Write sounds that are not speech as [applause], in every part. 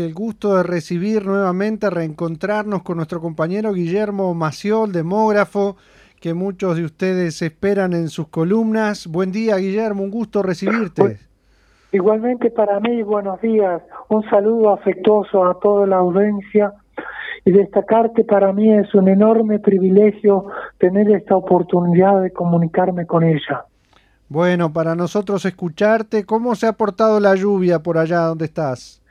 El gusto de recibir nuevamente, reencontrarnos con nuestro compañero Guillermo Maciol, demógrafo, que muchos de ustedes esperan en sus columnas. Buen día, Guillermo, un gusto recibirte. Igualmente para mí, buenos días. Un saludo afectuoso a toda la audiencia y destacar que para mí es un enorme privilegio tener esta oportunidad de comunicarme con ella. Bueno, para nosotros escucharte, ¿cómo se ha portado la lluvia por allá donde estás?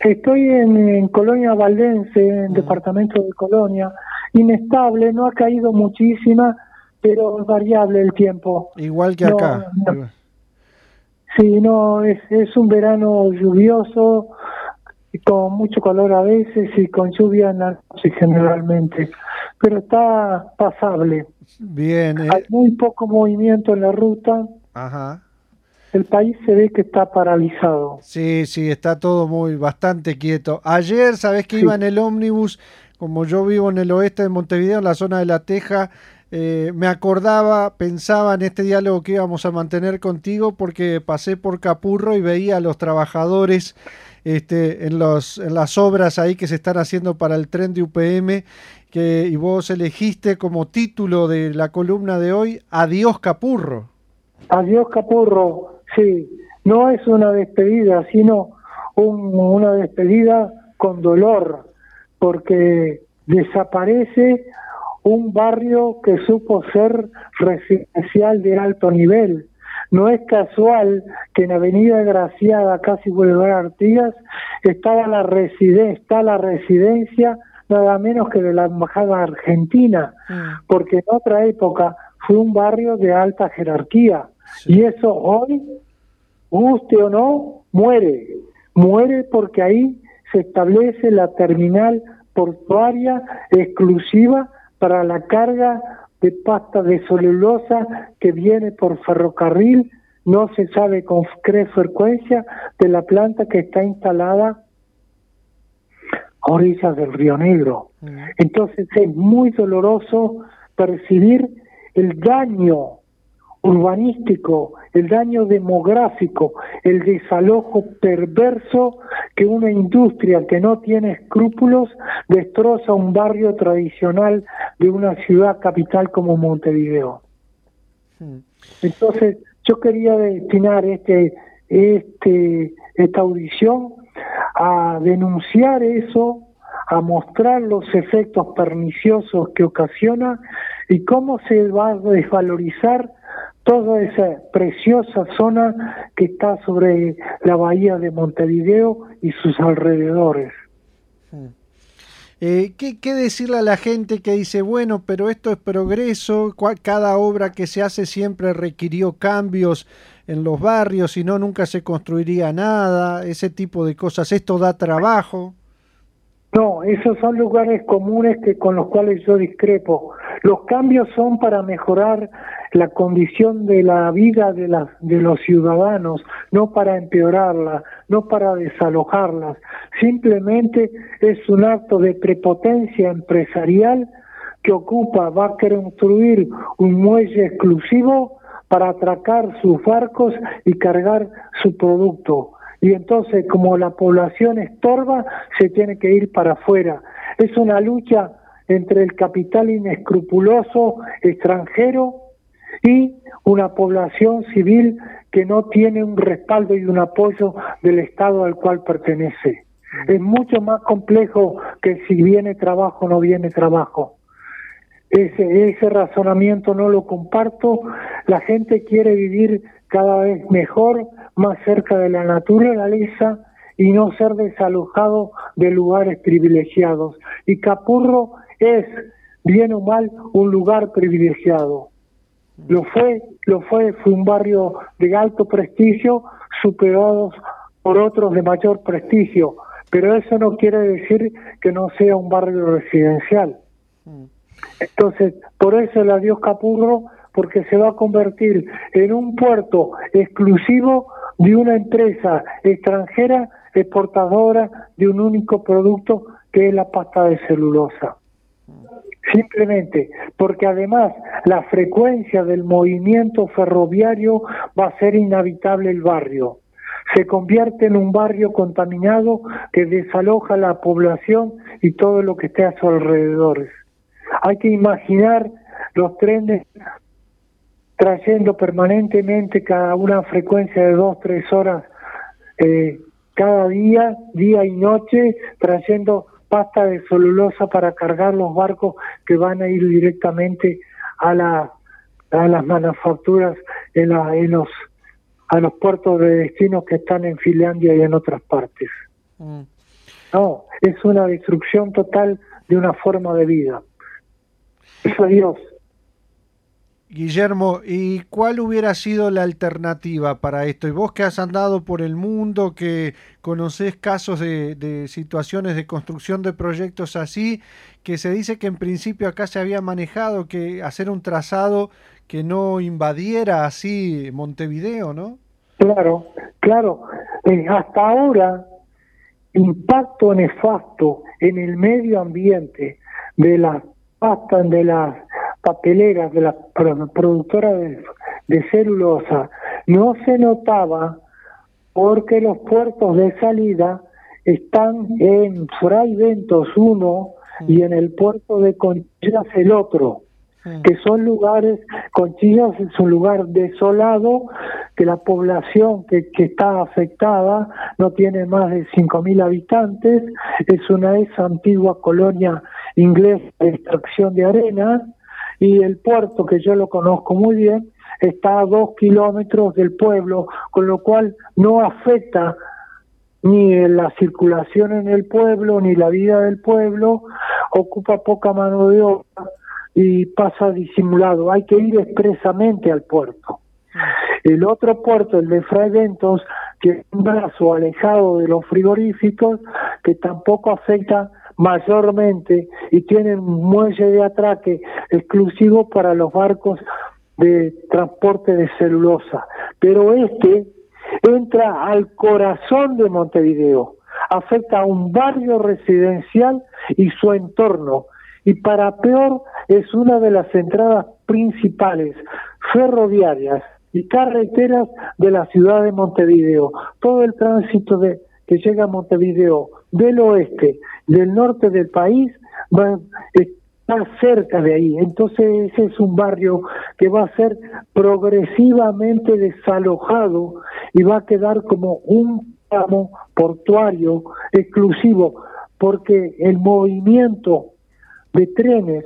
Estoy en, Colonia Valdense, en departamento de Colonia, inestable, no ha caído muchísima, pero es variable el tiempo. Igual que acá. Sí, no, es, es un verano lluvioso, con mucho calor a veces y con lluvia en la noche generalmente, pero está pasable. Bien. Hay eh. muy poco movimiento en la ruta. Ajá el país se ve que está paralizado. Sí, sí, está todo muy bastante quieto. Ayer, sabes que iba en el ómnibus, como yo vivo en el oeste de Montevideo, en la zona de La Teja, eh, me acordaba, pensaba en este diálogo que íbamos a mantener contigo porque pasé por Capurro y veía a los trabajadores este, en, los, en las obras ahí que se están haciendo para el tren de UPM que, y vos elegiste como título de la columna de hoy Adiós Capurro. Adiós Capurro, Sí, no es una despedida, sino una despedida con dolor, porque desaparece un barrio que supo ser residencial de alto nivel. No es casual que en Avenida Graciada, casi Boulevard Artigas, estaba la está la residencia nada menos que de la Embajada Argentina, mm. porque en otra época fue un barrio de alta jerarquía. Y eso hoy guste o no, muere. Muere porque ahí se establece la terminal portuaria exclusiva para la carga de pasta de celulosa que viene por ferrocarril, no se sabe con qué frecuencia, de la planta que está instalada a orillas del Río Negro. Mm. Entonces es muy doloroso percibir el daño urbanístico, el daño demográfico, el desalojo perverso que una industria que no tiene escrúpulos destroza un barrio tradicional de una ciudad capital como Montevideo. Hmm. Entonces, yo quería destinar este, este, esta audición a denunciar eso, a mostrar los efectos perniciosos que ocasiona y cómo se va a desvalorizar toda esa preciosa zona que está sobre la bahía de Montevideo y sus alrededores. Eh, ¿qué, decirle a la gente que dice, bueno, pero esto es progreso, cada obra que se hace siempre requirió cambios en los barrios, si no, nunca se construiría nada, ese tipo de cosas, esto da trabajo? No, esos son lugares comunes que con los cuales yo discrepo. Los cambios son para mejorar la condición de la vida de, los ciudadanos, no para empeorarla, no para desalojarlas. Simplemente es un acto de prepotencia empresarial que ocupa, va a construir un muelle exclusivo para atracar sus barcos y cargar su producto. Y entonces, como la población estorba, se tiene que ir para afuera. Es una lucha entre el capital inescrupuloso extranjero y una población civil que no tiene un respaldo y un apoyo del Estado al cual pertenece. Es mucho más complejo que si viene trabajo o no viene trabajo. Ese, ese razonamiento no lo comparto. La gente quiere vivir cada vez mejor, más cerca de la naturaleza y no ser desalojado de lugares privilegiados. Y Capurro es, bien o mal, un lugar privilegiado. Lo fue, lo fue, fue un barrio de alto prestigio, superados por otros de mayor prestigio, pero eso no quiere decir que no sea un barrio residencial. Entonces, por eso el adiós Capurro, porque se va a convertir en un puerto exclusivo de una empresa extranjera exportadora de un único producto que es la pasta de celulosa. Simplemente porque además la frecuencia del movimiento ferroviario va a ser inhabitable el barrio. se convierte en un barrio contaminado que desaloja la población y todo lo que esté a su alrededor. Hay que imaginar los trenes trayendo permanentemente cada una frecuencia de dos, tres horas eh, cada día, día y noche, trayendo pasta de celulosa para cargar los barcos que van a ir directamente a, la, a las manufacturas en, la, en los a los puertos de destino que están en Finlandia y en otras partes. Mm. No, es una destrucción total de una forma de vida. Eso Dios. Guillermo, ¿y cuál hubiera sido la alternativa para esto? Y vos que has andado por el mundo, que conocés casos de, situaciones de construcción de proyectos así, que se dice que en principio acá se había manejado que hacer un trazado que no invadiera así Montevideo, ¿no? Claro, claro. Eh, hasta ahora, impacto nefasto en el medio ambiente de las de las papeleras, de las productoras de, de celulosa, no se notaba porque los puertos de salida están en Fray Ventos uno y en el puerto de Conchillas el otro que son lugares, Conchillas es un lugar desolado, que la población que, que está afectada no tiene más de 5.000 habitantes, es una ex antigua colonia inglesa de extracción de arena, y el puerto, que yo lo conozco muy bien, está a dos kilómetros del pueblo, con lo cual no afecta ni la circulación en el pueblo, ni la vida del pueblo, ocupa poca mano de obra y pasa disimulado. Hay que ir expresamente al puerto. El otro puerto, el de Ventos, que es un brazo alejado de los frigoríficos, que tampoco afecta mayormente y tiene un muelle de atraque exclusivo para los barcos de transporte de celulosa. Pero este entra al corazón de Montevideo, afecta a un barrio residencial y su entorno, y para peor es una de las entradas principales ferroviarias y carreteras de la ciudad de Montevideo. Todo el tránsito de, que llega a Montevideo del oeste, del norte del país, va, está cerca de ahí. Entonces ese es un barrio que va a ser progresivamente desalojado y va a quedar como un tramo portuario exclusivo, porque el movimiento de trenes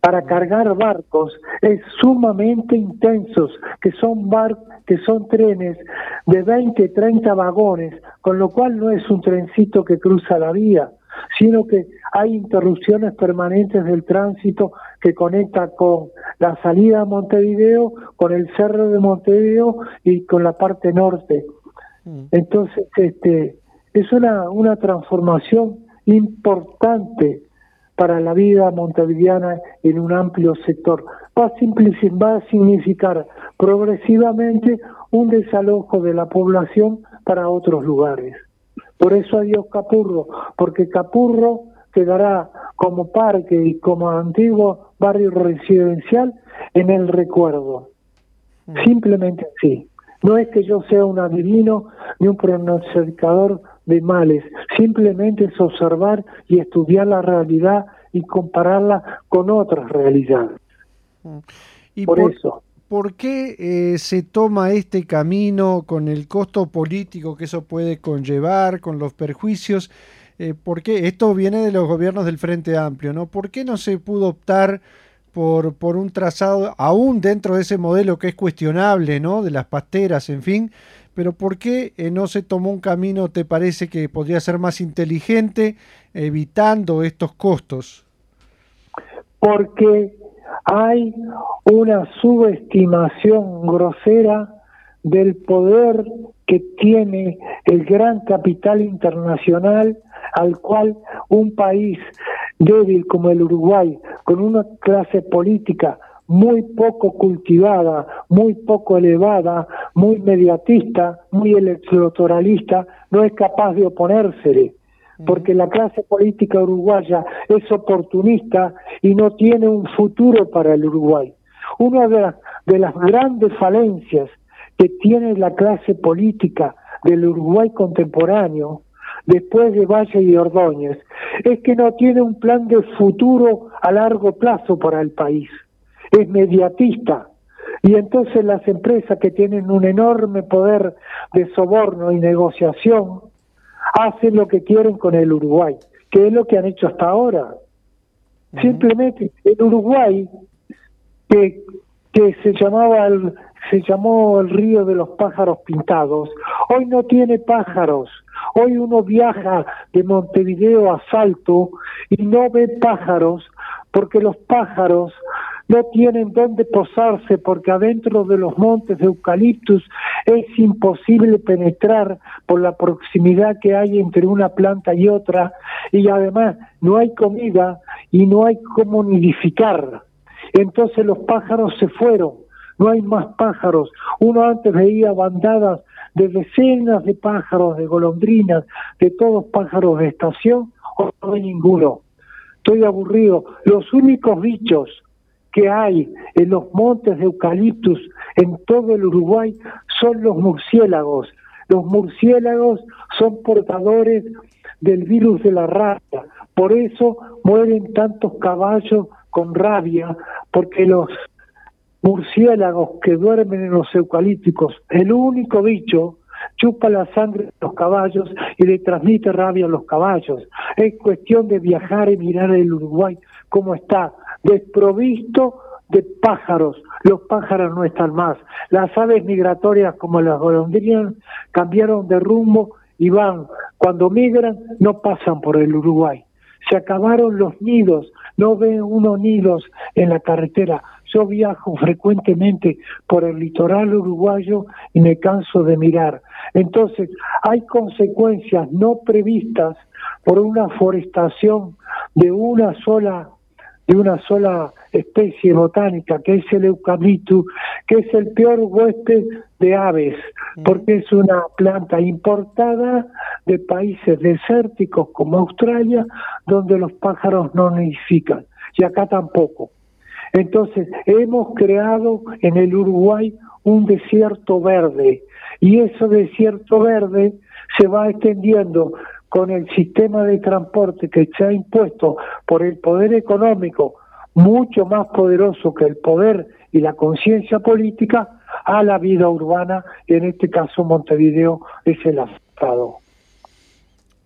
para cargar barcos es sumamente intensos, que son bar que son trenes de 20, 30 vagones, con lo cual no es un trencito que cruza la vía, sino que hay interrupciones permanentes del tránsito que conecta con la salida a Montevideo, con el cerro de Montevideo y con la parte norte. Mm. Entonces, este es una, una transformación importante para la vida montevideana en un amplio sector. Va a, va a significar progresivamente un desalojo de la población para otros lugares. Por eso adiós Capurro, porque Capurro quedará como parque y como antiguo barrio residencial en el recuerdo. Mm. Simplemente así. No es que yo sea un adivino ni un pronosticador de males, simplemente es observar y estudiar la realidad y compararla con otras realidades. Mm. ¿Y por, eso. ¿Por qué eh, se toma este camino con el costo político que eso puede conllevar, con los perjuicios? Eh, ¿Por qué? Esto viene de los gobiernos del Frente Amplio, ¿no? ¿Por qué no se pudo optar por, por un trazado, aún dentro de ese modelo que es cuestionable, ¿no? De las pasteras, en fin, pero ¿por qué eh, no se tomó un camino, te parece que podría ser más inteligente, evitando estos costos? Porque hay una subestimación grosera del poder que tiene el gran capital internacional al cual un país débil como el Uruguay, con una clase política muy poco cultivada, muy poco elevada, muy mediatista, muy electoralista, no es capaz de oponérsele, porque la clase política uruguaya es oportunista y no tiene un futuro para el Uruguay. Una de las, de las grandes falencias que tiene la clase política del Uruguay contemporáneo, después de Valle y Ordóñez, es que no tiene un plan de futuro a largo plazo para el país. Es mediatista. Y entonces las empresas que tienen un enorme poder de soborno y negociación hacen lo que quieren con el Uruguay, que es lo que han hecho hasta ahora. Simplemente el Uruguay, que, que se llamaba el, se llamó el río de los pájaros pintados, hoy no tiene pájaros, Hoy uno viaja de Montevideo a Salto y no ve pájaros porque los pájaros no tienen dónde posarse porque adentro de los montes de eucaliptus es imposible penetrar por la proximidad que hay entre una planta y otra y además no hay comida y no hay cómo nidificar. Entonces los pájaros se fueron, no hay más pájaros. Uno antes veía bandadas de decenas de pájaros, de golondrinas, de todos pájaros de estación, o no hay ninguno. Estoy aburrido. Los únicos bichos que hay en los montes de eucaliptus en todo el Uruguay son los murciélagos. Los murciélagos son portadores del virus de la rabia. Por eso mueren tantos caballos con rabia, porque los murciélagos que duermen en los eucalípticos, el único bicho chupa la sangre de los caballos y le transmite rabia a los caballos. Es cuestión de viajar y mirar el Uruguay cómo está, desprovisto de pájaros. Los pájaros no están más. Las aves migratorias como las golondrinas cambiaron de rumbo y van, cuando migran, no pasan por el Uruguay. Se acabaron los nidos, no ven unos nidos en la carretera, yo viajo frecuentemente por el litoral uruguayo y me canso de mirar. Entonces, hay consecuencias no previstas por una forestación de una sola de una sola especie botánica, que es el eucalipto, que es el peor huésped de aves, porque es una planta importada de países desérticos como Australia, donde los pájaros no nidifican, y acá tampoco. Entonces, hemos creado en el Uruguay un desierto verde y ese desierto verde se va extendiendo con el sistema de transporte que se ha impuesto por el poder económico, mucho más poderoso que el poder y la conciencia política, a la vida urbana, y en este caso Montevideo es el afectado.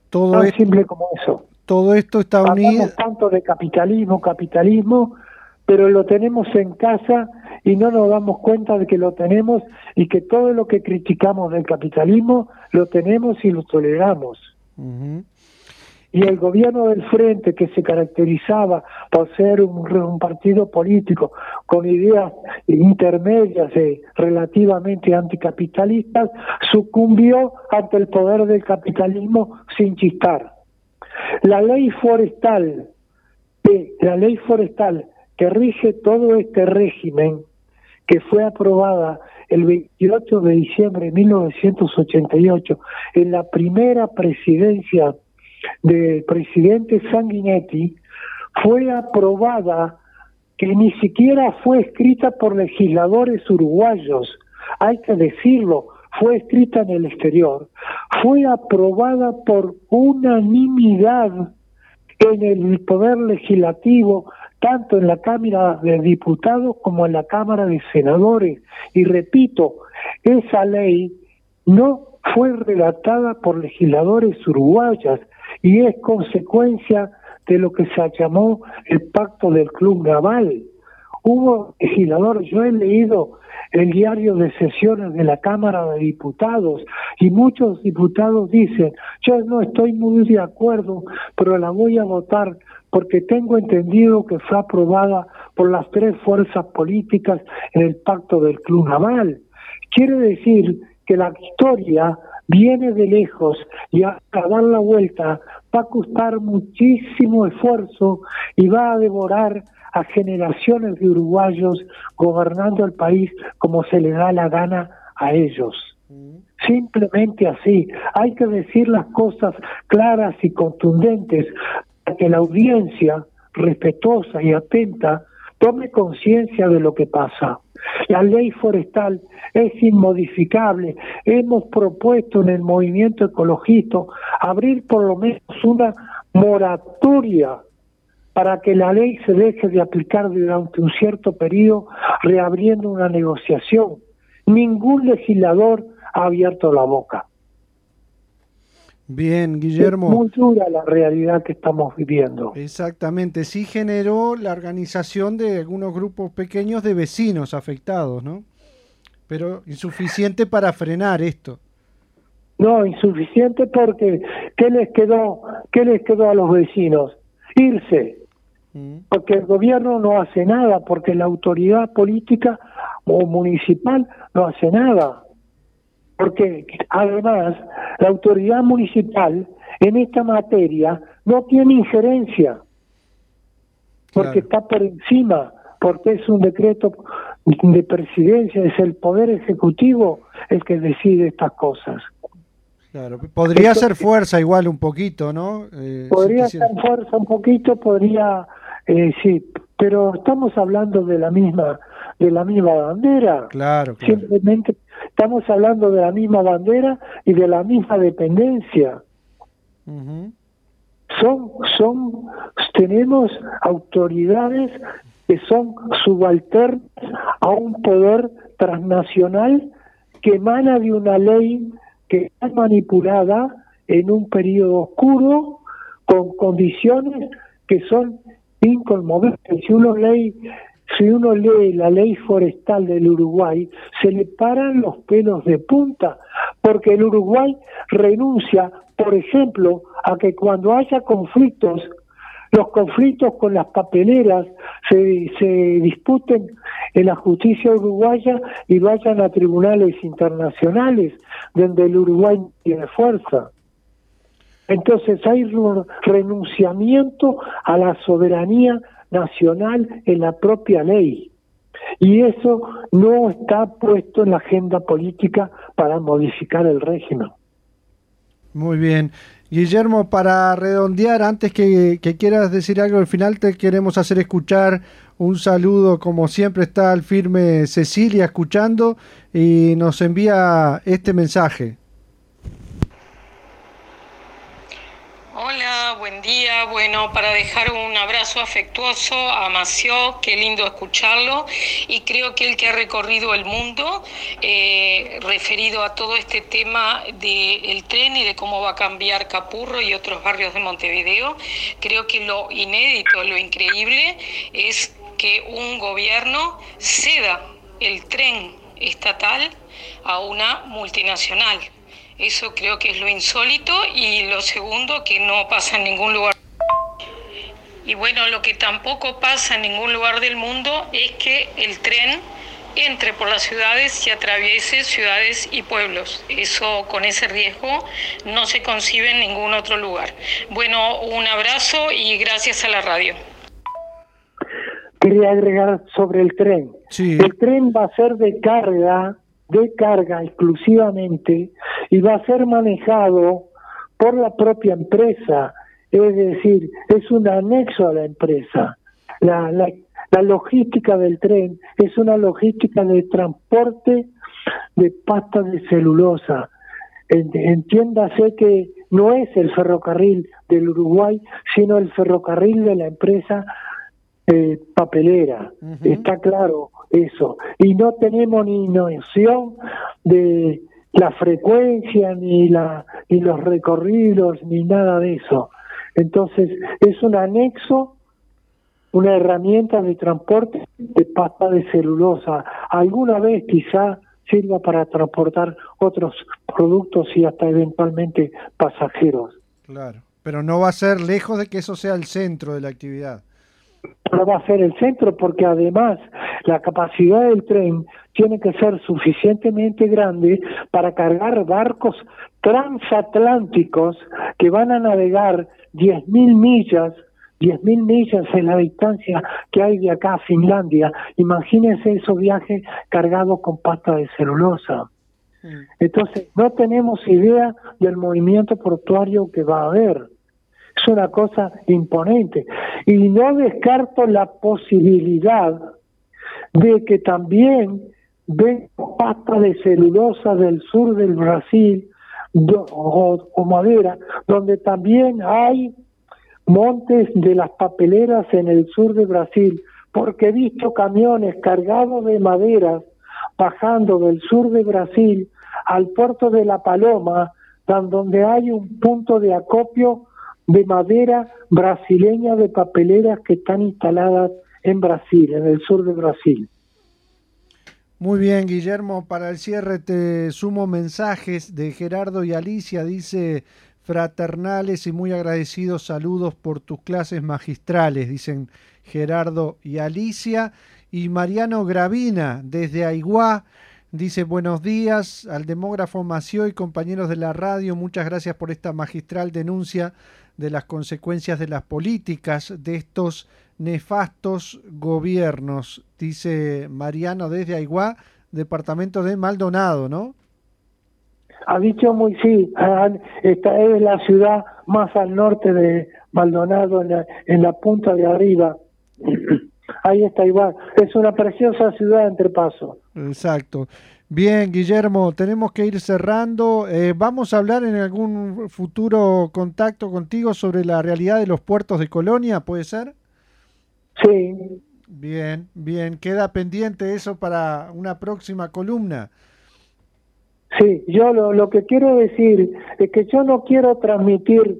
Todo Tan simple como eso. Todo esto está unido. Hablamos tanto de capitalismo, capitalismo, pero lo tenemos en casa y no nos damos cuenta de que lo tenemos y que todo lo que criticamos del capitalismo lo tenemos y lo toleramos. Y el gobierno del Frente, que se caracterizaba por ser un, partido político con ideas intermedias y relativamente anticapitalistas, sucumbió ante el poder del capitalismo sin chistar. La ley forestal, la ley forestal que rige todo este régimen que fue aprobada el 28 de diciembre de 1988 en la primera presidencia del presidente Sanguinetti, fue aprobada que ni siquiera fue escrita por legisladores uruguayos, hay que decirlo, fue escrita en el exterior, fue aprobada por unanimidad en el poder legislativo tanto en la Cámara de Diputados como en la Cámara de Senadores. Y repito, esa ley no fue relatada por legisladores uruguayas y es consecuencia de lo que se llamó el pacto del Club Naval. Hubo legisladores, yo he leído el diario de sesiones de la Cámara de Diputados y muchos diputados dicen, yo no estoy muy de acuerdo, pero la voy a votar porque tengo entendido que fue aprobada por las tres fuerzas políticas en el pacto del Club Naval. Quiere decir que la historia viene de lejos y a dar la vuelta va a costar muchísimo esfuerzo y va a devorar a generaciones de uruguayos gobernando el país como se le da la gana a ellos. Simplemente así. Hay que decir las cosas claras y contundentes para que la audiencia respetuosa y atenta tome conciencia de lo que pasa. La ley forestal es inmodificable. Hemos propuesto en el movimiento ecologista abrir por lo menos una moratoria para que la ley se deje de aplicar durante un cierto periodo, reabriendo una negociación. Ningún legislador ha abierto la boca. Bien, Guillermo. Es muy dura la realidad que estamos viviendo. Exactamente, sí generó la organización de algunos grupos pequeños de vecinos afectados, ¿no? Pero insuficiente para frenar esto. No, insuficiente porque ¿qué les quedó? ¿Qué les quedó a los vecinos? Irse. Porque el gobierno no hace nada, porque la autoridad política o municipal no hace nada. Porque además la autoridad municipal en esta materia no tiene injerencia, porque está por encima, porque es un decreto de presidencia, es el poder ejecutivo el que decide estas cosas. Claro, podría ser fuerza igual un poquito, ¿no? Eh, podría ser fuerza un poquito, podría eh, sí, pero estamos hablando de la misma de la misma bandera. Claro, Simplemente estamos hablando de la misma bandera y de la misma dependencia. Son son tenemos autoridades que son subalternas a un poder transnacional que emana de una ley que es manipulada en un periodo oscuro con condiciones que son inconmovible. Si uno lee, si uno lee la ley forestal del Uruguay, se le paran los pelos de punta, porque el Uruguay renuncia, por ejemplo, a que cuando haya conflictos, los conflictos con las papeleras se, se disputen en la justicia uruguaya y vayan a tribunales internacionales donde el Uruguay tiene fuerza. Entonces hay renunciamiento a la soberanía nacional en la propia ley. Y eso no está puesto en la agenda política para modificar el régimen. Muy bien. Guillermo, para redondear, antes que, quieras decir algo al final, te queremos hacer escuchar un saludo, como siempre está al firme Cecilia escuchando y nos envía este mensaje. Hola, buen día. Bueno, para dejar un abrazo afectuoso a Mació, qué lindo escucharlo. Y creo que el que ha recorrido el mundo, eh, referido a todo este tema del tren y de cómo va a cambiar Capurro y otros barrios de Montevideo, creo que lo inédito, lo increíble es que un gobierno ceda el tren estatal a una multinacional eso creo que es lo insólito y lo segundo que no pasa en ningún lugar. Y bueno, lo que tampoco pasa en ningún lugar del mundo es que el tren entre por las ciudades y atraviese ciudades y pueblos. Eso con ese riesgo no se concibe en ningún otro lugar. Bueno, un abrazo y gracias a la radio. Quería agregar sobre el tren. El tren va a ser de carga de carga exclusivamente y va a ser manejado por la propia empresa, es decir, es un anexo a la empresa. La, la, logística del tren es una logística de transporte de pasta de celulosa. Entiéndase que no es el ferrocarril del Uruguay, sino el ferrocarril de la empresa eh, papelera. Está claro eso. Y no tenemos ni noción de la frecuencia, ni, la, ni los recorridos, ni nada de eso. Entonces, es un anexo, una herramienta de transporte de pasta de celulosa. Alguna vez quizá sirva para transportar otros productos y hasta eventualmente pasajeros. Claro, pero no va a ser lejos de que eso sea el centro de la actividad no va a ser el centro porque además la capacidad del tren tiene que ser suficientemente grande para cargar barcos transatlánticos que van a navegar 10.000 millas 10.000 millas en la distancia que hay de acá a Finlandia. Imagínense esos viajes cargados con pasta de celulosa. Mm. Entonces, no tenemos idea del movimiento portuario que va a haber es una cosa imponente. Y no descarto la posibilidad de que también ven pasta de celulosa del sur del Brasil o, madera, donde también hay montes de las papeleras en el sur de Brasil, porque he visto camiones cargados de maderas bajando del sur de Brasil al puerto de La Paloma, donde hay un punto de acopio de madera brasileña de papeleras que están instaladas en Brasil, en el sur de Brasil. Muy bien, Guillermo, para el cierre te sumo mensajes de Gerardo y Alicia, dice fraternales y muy agradecidos saludos por tus clases magistrales, dicen Gerardo y Alicia. Y Mariano Gravina, desde Aiguá, dice buenos días al demógrafo Mació y compañeros de la radio, muchas gracias por esta magistral denuncia de las consecuencias de las políticas de estos nefastos gobiernos, dice Mariano desde Aiguá, departamento de Maldonado, ¿no? Ha dicho muy sí, esta es la ciudad más al norte de Maldonado, en la, en la punta de arriba. [clears throat] Ahí está igual. Es una preciosa ciudad entre pasos. Exacto. Bien, Guillermo, tenemos que ir cerrando. Eh, vamos a hablar en algún futuro contacto contigo sobre la realidad de los puertos de Colonia, ¿puede ser? Sí. Bien, bien. Queda pendiente eso para una próxima columna. Sí, yo lo, lo que quiero decir es que yo no quiero transmitir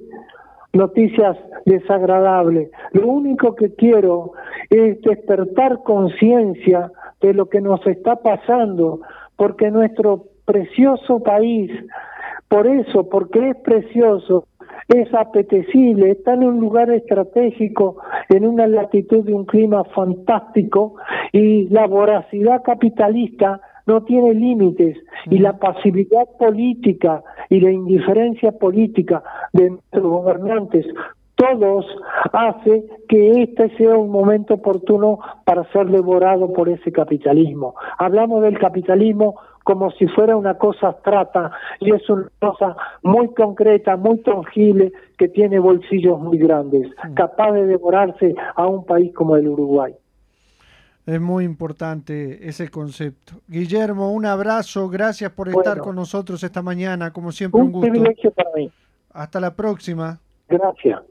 noticias desagradables. Lo único que quiero es despertar conciencia de lo que nos está pasando, porque nuestro precioso país, por eso, porque es precioso, es apetecible, está en un lugar estratégico, en una latitud de un clima fantástico y la voracidad capitalista no tiene límites y la pasividad política y la indiferencia política de nuestros gobernantes todos hace que este sea un momento oportuno para ser devorado por ese capitalismo. Hablamos del capitalismo como si fuera una cosa abstracta y es una cosa muy concreta, muy tangible, que tiene bolsillos muy grandes, mm. capaz de devorarse a un país como el Uruguay. Es muy importante ese concepto. Guillermo, un abrazo, gracias por estar con nosotros esta mañana, como siempre un, un gusto. privilegio para mí. Hasta la próxima. Gracias.